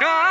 God.